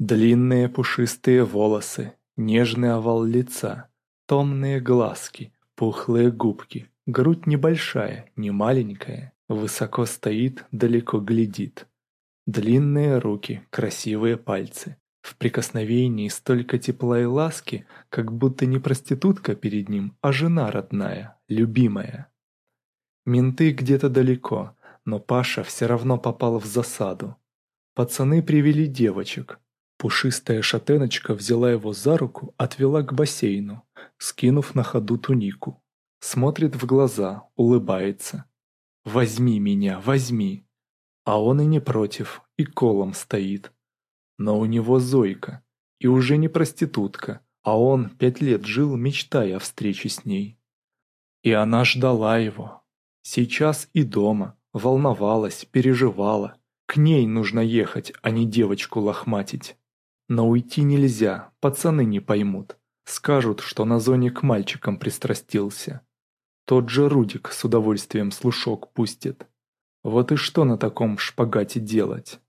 Длинные пушистые волосы, нежный овал лица, томные глазки, пухлые губки, грудь небольшая, не маленькая, высоко стоит, далеко глядит. Длинные руки, красивые пальцы. В прикосновении столько тепла и ласки, как будто не проститутка перед ним, а жена родная, любимая. Менты где-то далеко, но Паша все равно попал в засаду. Пацаны привели девочек. Пушистая шатеночка взяла его за руку, отвела к бассейну, скинув на ходу тунику. Смотрит в глаза, улыбается. «Возьми меня, возьми!» А он и не против, и колом стоит. Но у него Зойка, и уже не проститутка, а он пять лет жил, мечтая о встрече с ней. И она ждала его. Сейчас и дома, волновалась, переживала. К ней нужно ехать, а не девочку лохматить. Но уйти нельзя, пацаны не поймут. Скажут, что на зоне к мальчикам пристрастился. Тот же Рудик с удовольствием слушок пустит. Вот и что на таком шпагате делать?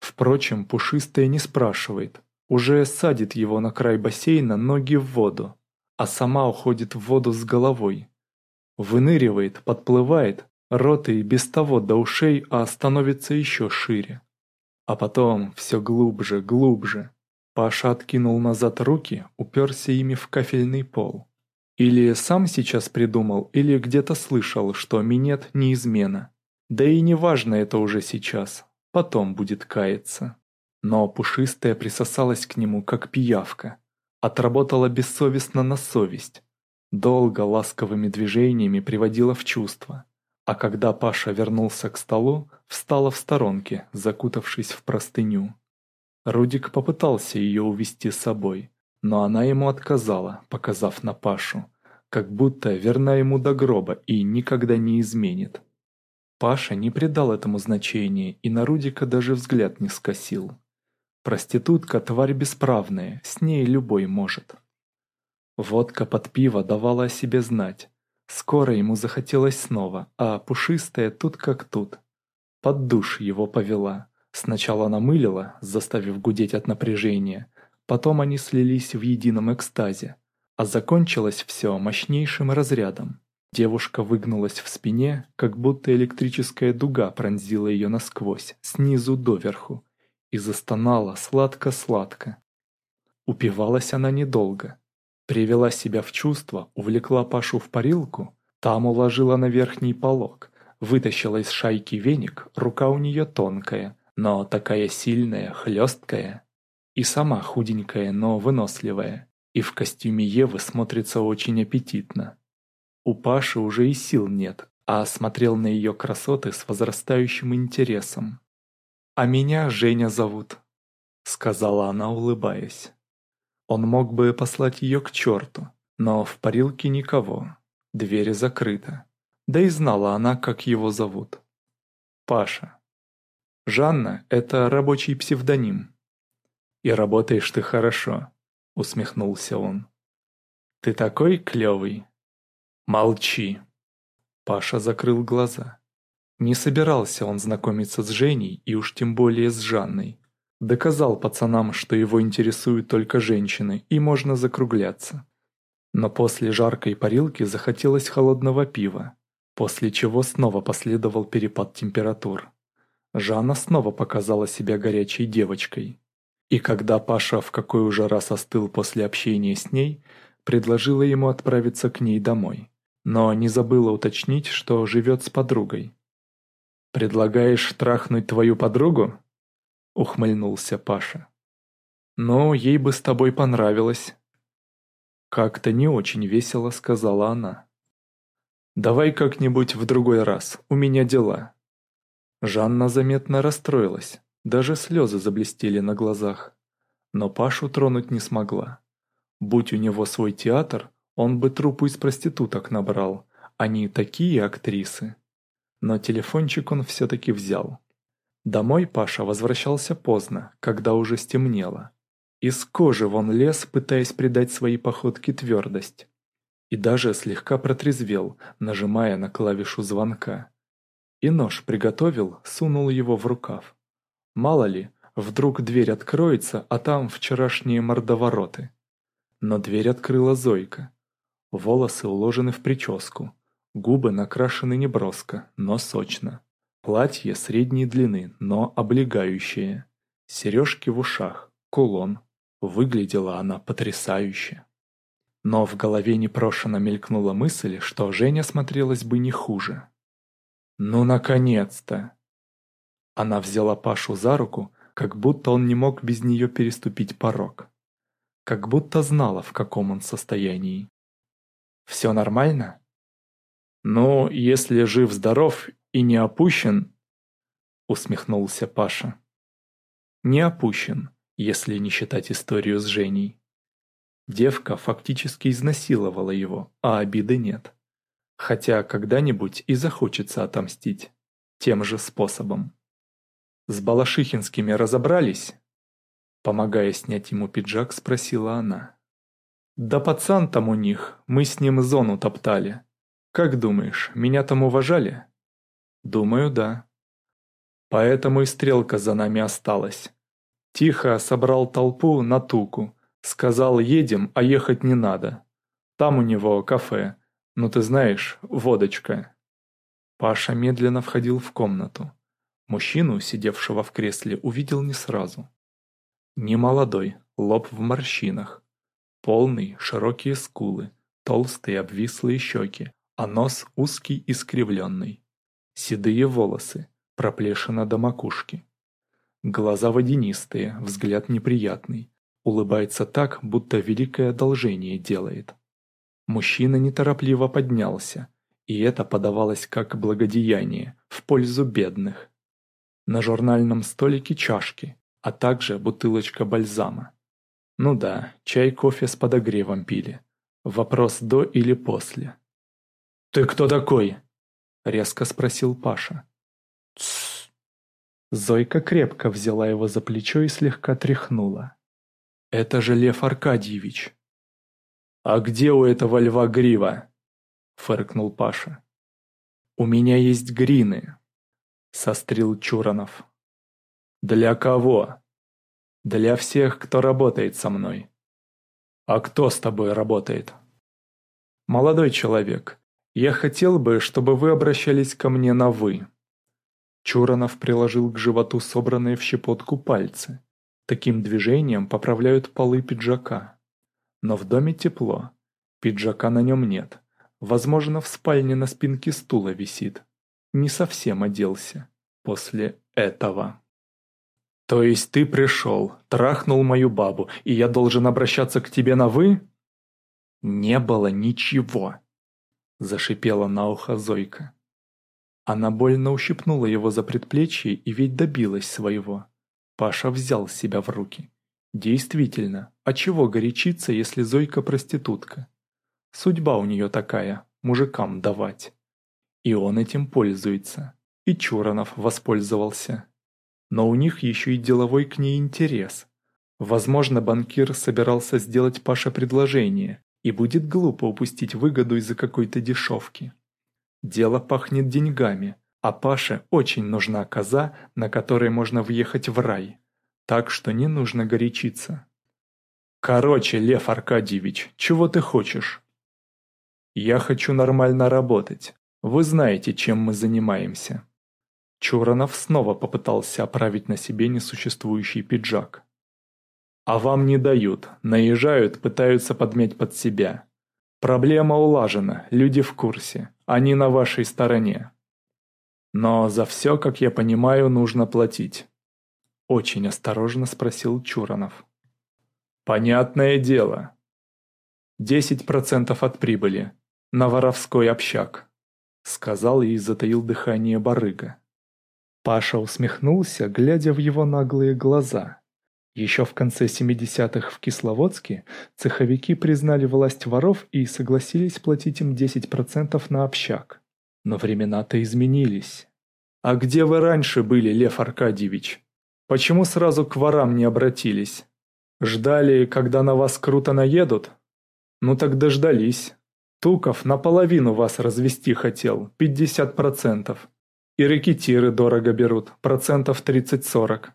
Впрочем, Пушистая не спрашивает. Уже садит его на край бассейна ноги в воду, а сама уходит в воду с головой. Выныривает, подплывает, рот и без того до ушей, а становится еще шире. А потом все глубже, глубже. Паша откинул назад руки, уперся ими в кафельный пол. Или сам сейчас придумал, или где-то слышал, что минет не измена. Да и не важно это уже сейчас, потом будет каяться. Но пушистая присосалась к нему, как пиявка. Отработала бессовестно на совесть. Долго ласковыми движениями приводила в чувство. А когда Паша вернулся к столу, встала в сторонке, закутавшись в простыню. Рудик попытался ее увести с собой, но она ему отказала, показав на Пашу, как будто верна ему до гроба и никогда не изменит. Паша не придал этому значения и на Рудика даже взгляд не скосил. Проститутка – тварь бесправная, с ней любой может. Водка под пиво давала о себе знать. Скоро ему захотелось снова, а пушистая тут как тут. Под душ его повела. Сначала намылила, заставив гудеть от напряжения, потом они слились в едином экстазе. А закончилось все мощнейшим разрядом. Девушка выгнулась в спине, как будто электрическая дуга пронзила ее насквозь, снизу доверху, и застонала сладко-сладко. Упивалась она недолго. Привела себя в чувство, увлекла Пашу в парилку, там уложила на верхний полог, вытащила из шайки веник, рука у нее тонкая, но такая сильная, хлесткая. И сама худенькая, но выносливая, и в костюме Евы смотрится очень аппетитно. У Паши уже и сил нет, а смотрел на ее красоты с возрастающим интересом. «А меня Женя зовут», — сказала она, улыбаясь. Он мог бы послать ее к черту, но в парилке никого, дверь закрыта. Да и знала она, как его зовут. Паша. Жанна — это рабочий псевдоним. «И работаешь ты хорошо», — усмехнулся он. «Ты такой клевый, «Молчи!» Паша закрыл глаза. Не собирался он знакомиться с Женей и уж тем более с Жанной. Доказал пацанам, что его интересуют только женщины и можно закругляться. Но после жаркой парилки захотелось холодного пива, после чего снова последовал перепад температур. Жанна снова показала себя горячей девочкой. И когда Паша в какой уже раз остыл после общения с ней, предложила ему отправиться к ней домой но не забыла уточнить, что живет с подругой. «Предлагаешь трахнуть твою подругу?» — ухмыльнулся Паша. «Ну, ей бы с тобой понравилось». Как-то не очень весело сказала она. «Давай как-нибудь в другой раз, у меня дела». Жанна заметно расстроилась, даже слезы заблестели на глазах. Но Пашу тронуть не смогла. Будь у него свой театр, он бы трупу из проституток набрал, они такие актрисы. Но телефончик он все-таки взял. Домой Паша возвращался поздно, когда уже стемнело. Из кожи вон лез, пытаясь придать своей походке твердость. И даже слегка протрезвел, нажимая на клавишу звонка. И нож приготовил, сунул его в рукав. Мало ли, вдруг дверь откроется, а там вчерашние мордовороты. Но дверь открыла Зойка. Волосы уложены в прическу, губы накрашены неброско, но сочно. Платье средней длины, но облегающее. Сережки в ушах, кулон. Выглядела она потрясающе. Но в голове непрошено мелькнула мысль, что Женя смотрелась бы не хуже. «Ну, наконец-то!» Она взяла Пашу за руку, как будто он не мог без нее переступить порог. Как будто знала, в каком он состоянии. «Все нормально?» «Ну, если жив-здоров и не опущен...» Усмехнулся Паша. «Не опущен, если не считать историю с Женей. Девка фактически изнасиловала его, а обиды нет. Хотя когда-нибудь и захочется отомстить. Тем же способом. С Балашихинскими разобрались? Помогая снять ему пиджак, спросила она. Да пацан там у них, мы с ним зону топтали. Как думаешь, меня там уважали? Думаю, да. Поэтому и стрелка за нами осталась. Тихо собрал толпу на туку, Сказал, едем, а ехать не надо. Там у него кафе. Ну ты знаешь, водочка. Паша медленно входил в комнату. Мужчину, сидевшего в кресле, увидел не сразу. Немолодой, лоб в морщинах. Полный, широкие скулы, толстые обвислые щеки, а нос узкий и скривленный. Седые волосы, проплешина до макушки. Глаза водянистые, взгляд неприятный, Улыбается так, будто великое одолжение делает. Мужчина неторопливо поднялся, и это подавалось как благодеяние в пользу бедных. На журнальном столике чашки, а также бутылочка бальзама. Ну да, чай, кофе с подогревом пили. Вопрос до или после. «Ты кто такой?» — резко спросил Паша. «Тссс». Зойка крепко взяла его за плечо и слегка тряхнула. Это же Лев Аркадьевич. А где у этого льва грива? Фыркнул Паша. У меня есть грины, сострил Чуранов. Для кого? Для всех, кто работает со мной. А кто с тобой работает? Молодой человек, я хотел бы, чтобы вы обращались ко мне на «вы». Чуранов приложил к животу собранные в щепотку пальцы. Таким движением поправляют полы пиджака. Но в доме тепло. Пиджака на нем нет. Возможно, в спальне на спинке стула висит. Не совсем оделся. После этого. То есть ты пришел, трахнул мою бабу, и я должен обращаться к тебе на «вы»? Не было ничего. Зашипела на ухо Зойка. Она больно ущипнула его за предплечье и ведь добилась своего. Паша взял себя в руки. Действительно, а чего горячиться, если Зойка проститутка? Судьба у нее такая, мужикам давать. И он этим пользуется. И Чуранов воспользовался. Но у них еще и деловой к ней интерес. Возможно, банкир собирался сделать Паше предложение, и будет глупо упустить выгоду из-за какой-то дешевки. Дело пахнет деньгами, а Паше очень нужна коза, на которой можно въехать в рай. Так что не нужно горячиться. Короче, Лев Аркадьевич, чего ты хочешь? Я хочу нормально работать. Вы знаете, чем мы занимаемся. Чуранов снова попытался оправить на себе несуществующий пиджак. А вам не дают, наезжают, пытаются подмять под себя. Проблема улажена, люди в курсе, они на вашей стороне. Но за все, как я понимаю, нужно платить. Очень осторожно спросил Чуранов. Понятное дело. Десять процентов от прибыли. На воровской общак. Сказал и затаил дыхание барыга. Паша усмехнулся, глядя в его наглые глаза. Еще в конце 70-х в Кисловодске цеховики признали власть воров и согласились платить им 10% на общак. Но времена-то изменились. А где вы раньше были, Лев Аркадьевич? Почему сразу к ворам не обратились? Ждали, когда на вас круто наедут? Ну так дождались. Туков наполовину вас развести хотел, 50%. И рэкетиры дорого берут, процентов 30-40.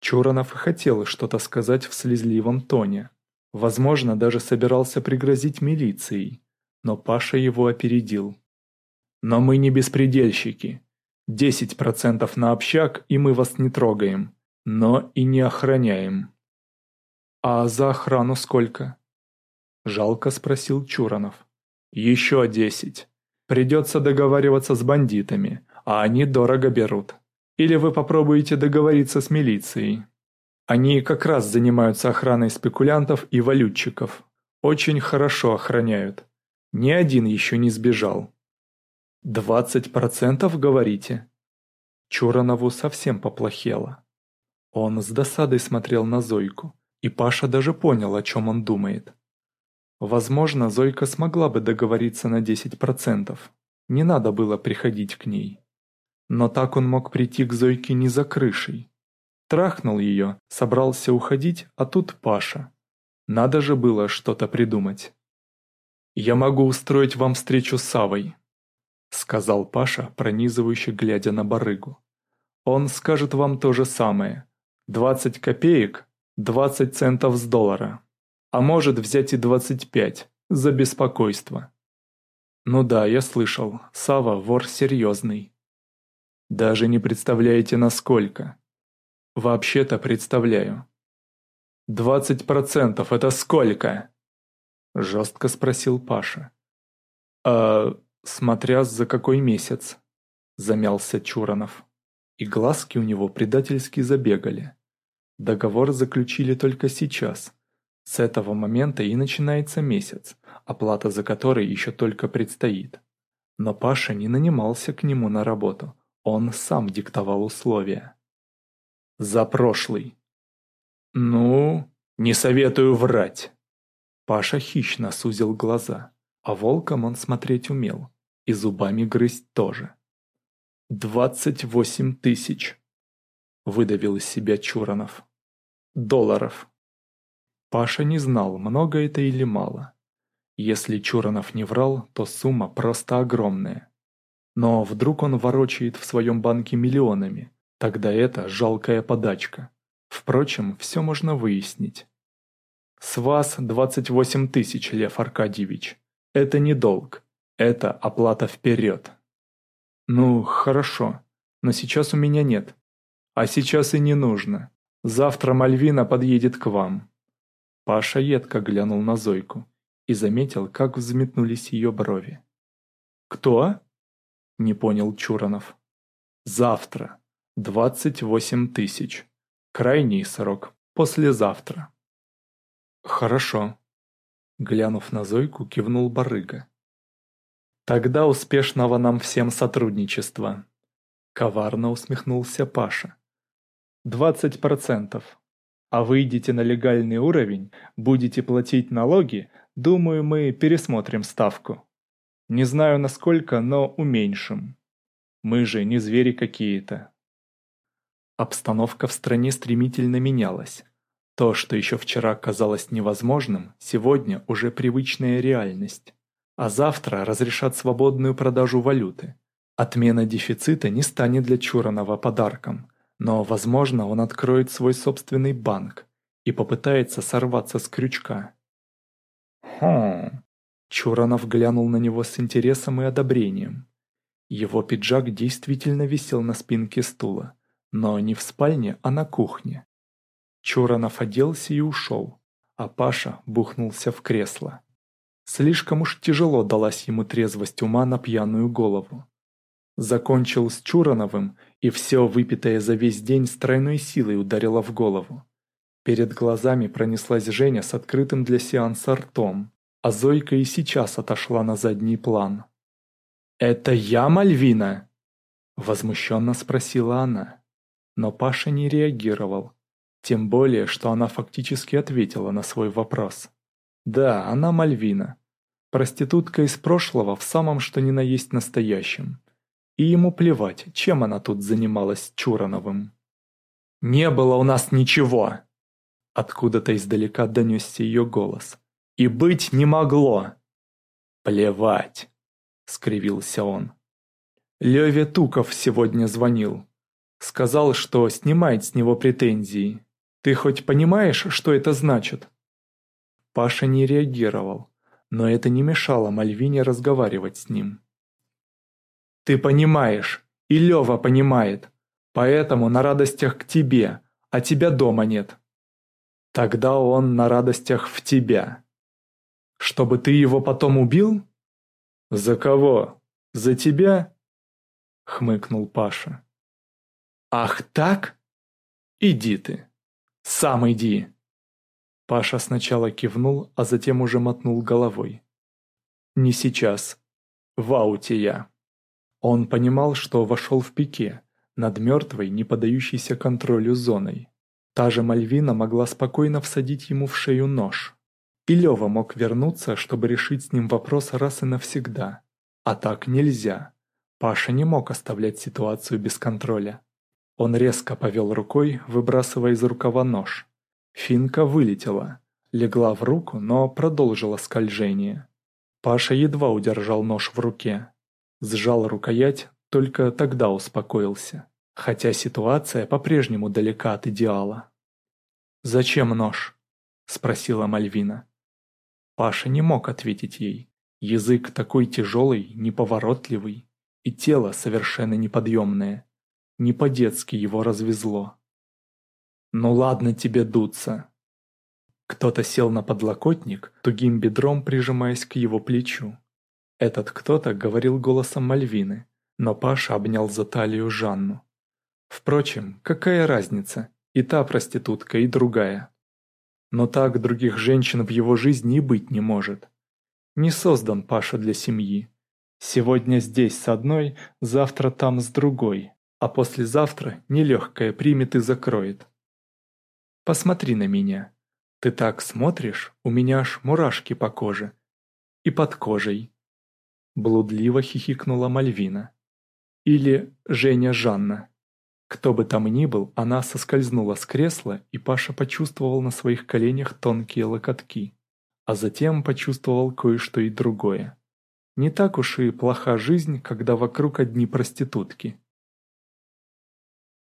Чуранов хотел что-то сказать в слезливом тоне. Возможно, даже собирался пригрозить милицией, но Паша его опередил. «Но мы не беспредельщики. Десять процентов на общак, и мы вас не трогаем, но и не охраняем». «А за охрану сколько?» Жалко спросил Чуранов. «Еще десять. Придется договариваться с бандитами, а они дорого берут. Или вы попробуете договориться с милицией. Они как раз занимаются охраной спекулянтов и валютчиков. Очень хорошо охраняют. Ни один еще не сбежал. «Двадцать процентов, говорите?» Чуранову совсем поплохело. Он с досадой смотрел на Зойку, и Паша даже понял, о чем он думает. Возможно, Зойка смогла бы договориться на десять процентов. Не надо было приходить к ней. Но так он мог прийти к Зойке не за крышей. Трахнул ее, собрался уходить, а тут Паша. Надо же было что-то придумать. «Я могу устроить вам встречу с Савой», — сказал Паша, пронизывающе глядя на барыгу. «Он скажет вам то же самое. Двадцать копеек, двадцать центов с доллара. А может взять и двадцать пять за беспокойство». «Ну да, я слышал, Сава вор серьезный». Даже не представляете, насколько. Вообще-то представляю. «Двадцать процентов — это сколько?» Жестко спросил Паша. «А смотря за какой месяц?» Замялся Чуранов. И глазки у него предательски забегали. Договор заключили только сейчас. С этого момента и начинается месяц, оплата за который еще только предстоит. Но Паша не нанимался к нему на работу – он сам диктовал условия. За прошлый. Ну, не советую врать. Паша хищно сузил глаза, а волком он смотреть умел, и зубами грызть тоже. «Двадцать восемь тысяч», — выдавил из себя Чуранов. «Долларов». Паша не знал, много это или мало. Если Чуранов не врал, то сумма просто огромная. Но вдруг он ворочает в своем банке миллионами, тогда это жалкая подачка. Впрочем, все можно выяснить. С вас 28 тысяч, Лев Аркадьевич. Это не долг, это оплата вперед. Ну, хорошо, но сейчас у меня нет. А сейчас и не нужно. Завтра Мальвина подъедет к вам. Паша едко глянул на Зойку и заметил, как взметнулись ее брови. «Кто?» Не понял Чуранов. Завтра. Двадцать восемь тысяч. Крайний срок. Послезавтра. Хорошо. Глянув на Зойку, кивнул барыга. Тогда успешного нам всем сотрудничества. Коварно усмехнулся Паша. Двадцать процентов. А выйдете на легальный уровень, будете платить налоги, думаю, мы пересмотрим ставку. Не знаю насколько, но уменьшим. Мы же не звери какие-то. Обстановка в стране стремительно менялась. То, что еще вчера казалось невозможным, сегодня уже привычная реальность. А завтра разрешат свободную продажу валюты. Отмена дефицита не станет для Чуранова подарком, но, возможно, он откроет свой собственный банк и попытается сорваться с крючка. «Хм, Чуранов глянул на него с интересом и одобрением. Его пиджак действительно висел на спинке стула, но не в спальне, а на кухне. Чуранов оделся и ушел, а Паша бухнулся в кресло. Слишком уж тяжело далась ему трезвость ума на пьяную голову. Закончил с Чурановым, и все выпитое за весь день с тройной силой ударило в голову. Перед глазами пронеслась Женя с открытым для сеанса ртом, а Зойка и сейчас отошла на задний план. «Это я, Мальвина?» Возмущенно спросила она. Но Паша не реагировал. Тем более, что она фактически ответила на свой вопрос. Да, она Мальвина. Проститутка из прошлого в самом что ни на есть настоящем. И ему плевать, чем она тут занималась Чурановым. «Не было у нас ничего!» Откуда-то издалека донесся ее голос. И быть не могло. Плевать, скривился он. Леве Туков сегодня звонил. Сказал, что снимает с него претензии. Ты хоть понимаешь, что это значит?» Паша не реагировал, но это не мешало Мальвине разговаривать с ним. «Ты понимаешь, и Лёва понимает, поэтому на радостях к тебе, а тебя дома нет. Тогда он на радостях в тебя. Чтобы ты его потом убил?» «За кого? За тебя?» — хмыкнул Паша. «Ах так? Иди ты. Сам иди!» Паша сначала кивнул, а затем уже мотнул головой. «Не сейчас. В ауте я». Он понимал, что вошел в пике, над мертвой, не поддающейся контролю зоной. Та же Мальвина могла спокойно всадить ему в шею нож. И Лёва мог вернуться, чтобы решить с ним вопрос раз и навсегда. А так нельзя. Паша не мог оставлять ситуацию без контроля. Он резко повел рукой, выбрасывая из рукава нож. Финка вылетела, легла в руку, но продолжила скольжение. Паша едва удержал нож в руке. Сжал рукоять, только тогда успокоился. Хотя ситуация по-прежнему далека от идеала. «Зачем нож?» – спросила Мальвина. Паша не мог ответить ей. Язык такой тяжелый, неповоротливый, и тело совершенно неподъемное. Не по-детски его развезло. «Ну ладно тебе дуться». Кто-то сел на подлокотник, тугим бедром прижимаясь к его плечу. Этот кто-то говорил голосом Мальвины, но Паша обнял за талию Жанну. Впрочем, какая разница, и та проститутка, и другая. Но так других женщин в его жизни и быть не может. Не создан Паша для семьи. Сегодня здесь с одной, завтра там с другой, а послезавтра нелегкая примет и закроет. Посмотри на меня. Ты так смотришь, у меня аж мурашки по коже. И под кожей. Блудливо хихикнула Мальвина. Или Женя Жанна. Кто бы там ни был, она соскользнула с кресла, и Паша почувствовал на своих коленях тонкие локотки. А затем почувствовал кое-что и другое. Не так уж и плоха жизнь, когда вокруг одни проститутки.